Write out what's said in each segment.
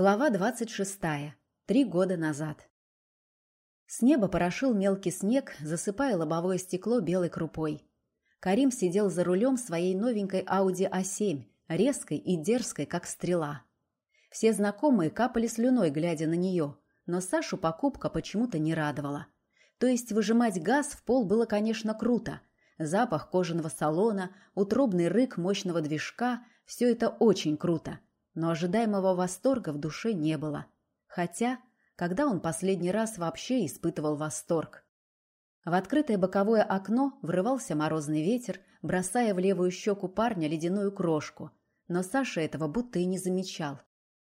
Глава 26. Три года назад. С неба порошил мелкий снег, засыпая лобовое стекло белой крупой. Карим сидел за рулем своей новенькой Audi A7, резкой и дерзкой, как стрела. Все знакомые капали слюной, глядя на нее, но Сашу покупка почему-то не радовала. То есть выжимать газ в пол было, конечно, круто. Запах кожаного салона, утробный рык мощного движка – все это очень круто – но ожидаемого восторга в душе не было. Хотя, когда он последний раз вообще испытывал восторг? В открытое боковое окно врывался морозный ветер, бросая в левую щеку парня ледяную крошку. Но Саша этого будто и не замечал.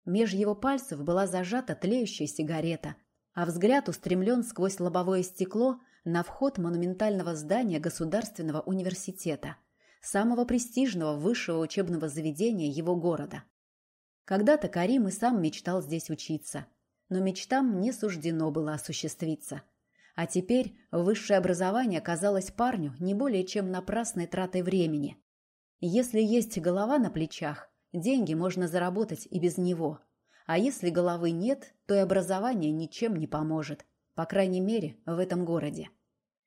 Меж его пальцев была зажата тлеющая сигарета, а взгляд устремлен сквозь лобовое стекло на вход монументального здания Государственного университета, самого престижного высшего учебного заведения его города. Когда-то Карим и сам мечтал здесь учиться, но мечтам не суждено было осуществиться. А теперь высшее образование казалось парню не более чем напрасной тратой времени. Если есть голова на плечах, деньги можно заработать и без него. А если головы нет, то и образование ничем не поможет, по крайней мере, в этом городе.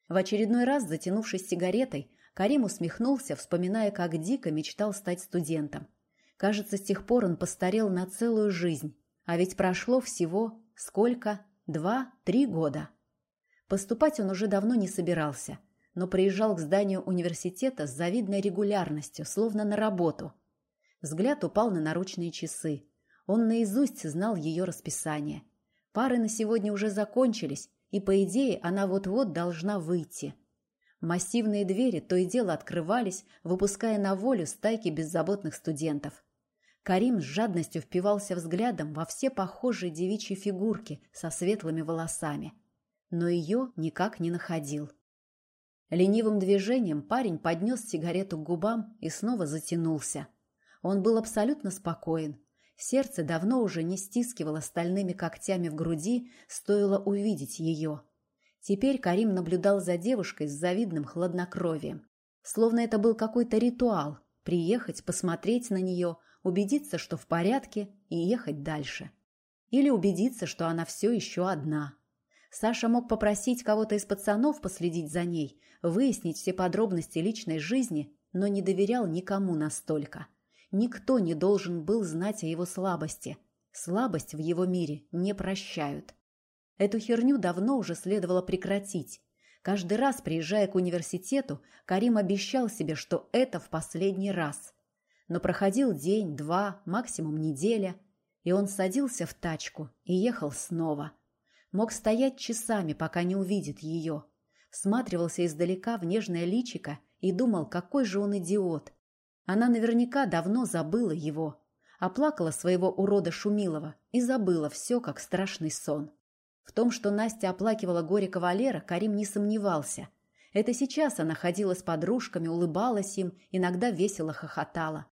В очередной раз, затянувшись сигаретой, Карим усмехнулся, вспоминая, как дико мечтал стать студентом. Кажется, с тех пор он постарел на целую жизнь. А ведь прошло всего сколько? Два-три года. Поступать он уже давно не собирался, но приезжал к зданию университета с завидной регулярностью, словно на работу. Взгляд упал на наручные часы. Он наизусть знал ее расписание. Пары на сегодня уже закончились, и, по идее, она вот-вот должна выйти. Массивные двери то и дело открывались, выпуская на волю стайки беззаботных студентов. Карим с жадностью впивался взглядом во все похожие девичьи фигурки со светлыми волосами, но ее никак не находил. Ленивым движением парень поднес сигарету к губам и снова затянулся. Он был абсолютно спокоен. Сердце давно уже не стискивало стальными когтями в груди, стоило увидеть ее. Теперь Карим наблюдал за девушкой с завидным хладнокровием. Словно это был какой-то ритуал – приехать, посмотреть на нее – убедиться, что в порядке, и ехать дальше. Или убедиться, что она все еще одна. Саша мог попросить кого-то из пацанов последить за ней, выяснить все подробности личной жизни, но не доверял никому настолько. Никто не должен был знать о его слабости. Слабость в его мире не прощают. Эту херню давно уже следовало прекратить. Каждый раз, приезжая к университету, Карим обещал себе, что это в последний раз. Но проходил день, два, максимум неделя, и он садился в тачку и ехал снова. Мог стоять часами, пока не увидит ее. Всматривался издалека в нежное личико и думал, какой же он идиот. Она наверняка давно забыла его. Оплакала своего урода Шумилова и забыла все, как страшный сон. В том, что Настя оплакивала горе кавалера, Карим не сомневался. Это сейчас она ходила с подружками, улыбалась им, иногда весело хохотала.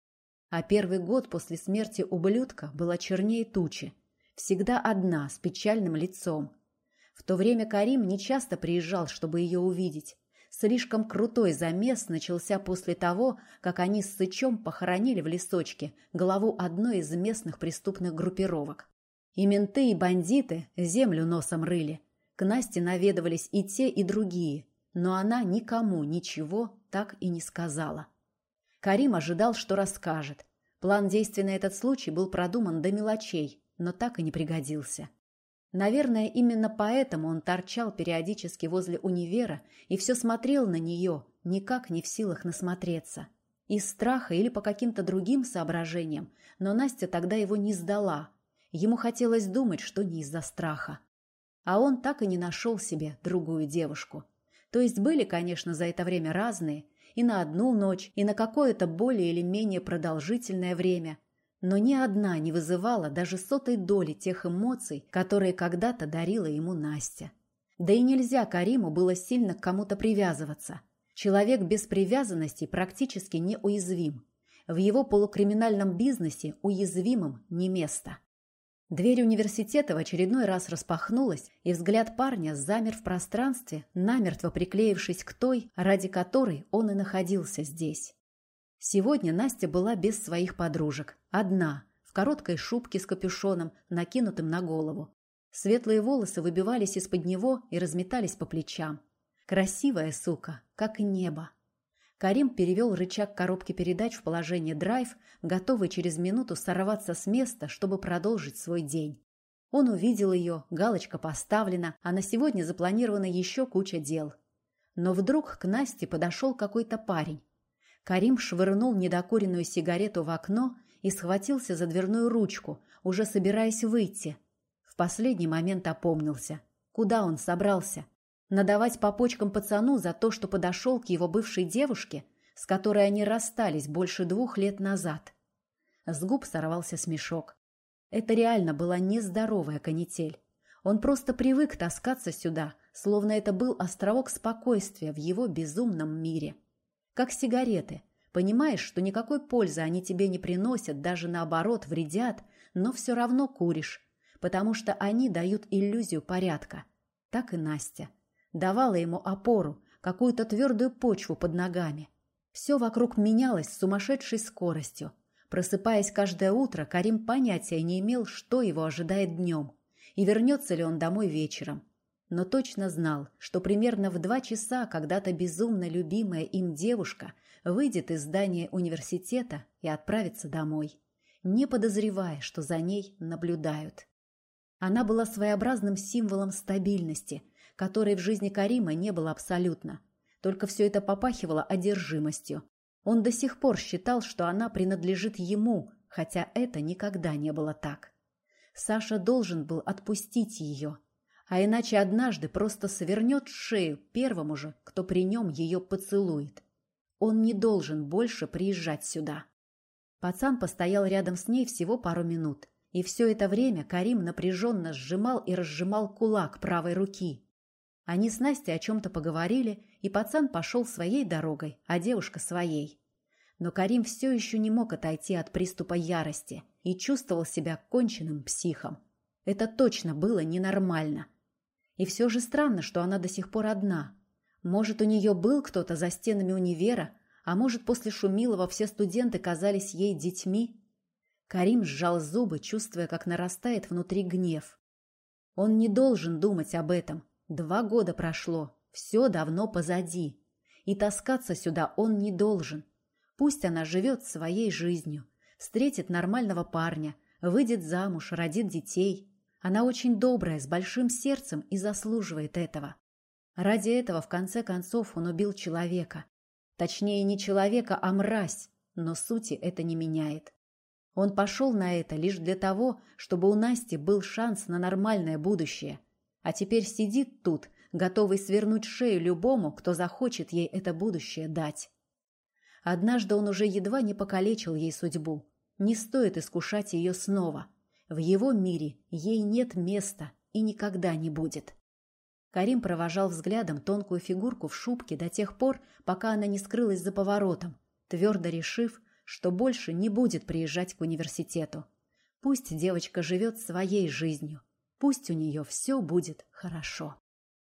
А первый год после смерти ублюдка была чернее тучи. Всегда одна, с печальным лицом. В то время Карим нечасто приезжал, чтобы ее увидеть. Слишком крутой замес начался после того, как они с Сычом похоронили в лесочке главу одной из местных преступных группировок. И менты, и бандиты землю носом рыли. К Насте наведывались и те, и другие, но она никому ничего так и не сказала. Карим ожидал, что расскажет. План действий на этот случай был продуман до мелочей, но так и не пригодился. Наверное, именно поэтому он торчал периодически возле универа и все смотрел на нее, никак не в силах насмотреться. Из страха или по каким-то другим соображениям, но Настя тогда его не сдала. Ему хотелось думать, что не из-за страха. А он так и не нашел себе другую девушку. То есть были, конечно, за это время разные, и на одну ночь, и на какое-то более или менее продолжительное время. Но ни одна не вызывала даже сотой доли тех эмоций, которые когда-то дарила ему Настя. Да и нельзя Кариму было сильно к кому-то привязываться. Человек без привязанности практически неуязвим. В его полукриминальном бизнесе уязвимым не место. Дверь университета в очередной раз распахнулась, и взгляд парня замер в пространстве, намертво приклеившись к той, ради которой он и находился здесь. Сегодня Настя была без своих подружек, одна, в короткой шубке с капюшоном, накинутым на голову. Светлые волосы выбивались из-под него и разметались по плечам. Красивая сука, как небо. Карим перевел рычаг коробки передач в положение драйв, готовый через минуту сорваться с места, чтобы продолжить свой день. Он увидел ее, галочка поставлена, а на сегодня запланирована еще куча дел. Но вдруг к Насте подошел какой-то парень. Карим швырнул недокуренную сигарету в окно и схватился за дверную ручку, уже собираясь выйти. В последний момент опомнился. Куда он собрался? Надавать по почкам пацану за то, что подошел к его бывшей девушке, с которой они расстались больше двух лет назад. С губ сорвался смешок. Это реально была нездоровая канитель. Он просто привык таскаться сюда, словно это был островок спокойствия в его безумном мире. Как сигареты. Понимаешь, что никакой пользы они тебе не приносят, даже наоборот вредят, но все равно куришь, потому что они дают иллюзию порядка. Так и Настя. Давала ему опору, какую-то твердую почву под ногами. Все вокруг менялось с сумасшедшей скоростью. Просыпаясь каждое утро, Карим понятия не имел, что его ожидает днем, и вернется ли он домой вечером. Но точно знал, что примерно в два часа когда-то безумно любимая им девушка выйдет из здания университета и отправится домой, не подозревая, что за ней наблюдают. Она была своеобразным символом стабильности, которой в жизни Карима не было абсолютно. Только все это попахивало одержимостью, он до сих пор считал, что она принадлежит ему, хотя это никогда не было так. Саша должен был отпустить ее, а иначе однажды просто свернет шею первому же, кто при нем ее поцелует. Он не должен больше приезжать сюда. Пацан постоял рядом с ней всего пару минут, и все это время Карим напряженно сжимал и разжимал кулак правой руки. Они с Настей о чем-то поговорили, и пацан пошел своей дорогой, а девушка своей. Но Карим все еще не мог отойти от приступа ярости и чувствовал себя конченным психом. Это точно было ненормально. И все же странно, что она до сих пор одна. Может, у нее был кто-то за стенами универа, а может, после Шумилова все студенты казались ей детьми? Карим сжал зубы, чувствуя, как нарастает внутри гнев. Он не должен думать об этом. Два года прошло, все давно позади. И таскаться сюда он не должен. Пусть она живет своей жизнью, встретит нормального парня, выйдет замуж, родит детей. Она очень добрая, с большим сердцем и заслуживает этого. Ради этого, в конце концов, он убил человека. Точнее, не человека, а мразь, но сути это не меняет. Он пошел на это лишь для того, чтобы у Насти был шанс на нормальное будущее. А теперь сидит тут, готовый свернуть шею любому, кто захочет ей это будущее дать. Однажды он уже едва не покалечил ей судьбу. Не стоит искушать ее снова. В его мире ей нет места и никогда не будет. Карим провожал взглядом тонкую фигурку в шубке до тех пор, пока она не скрылась за поворотом, твердо решив, что больше не будет приезжать к университету. Пусть девочка живет своей жизнью, пусть у нее все будет хорошо.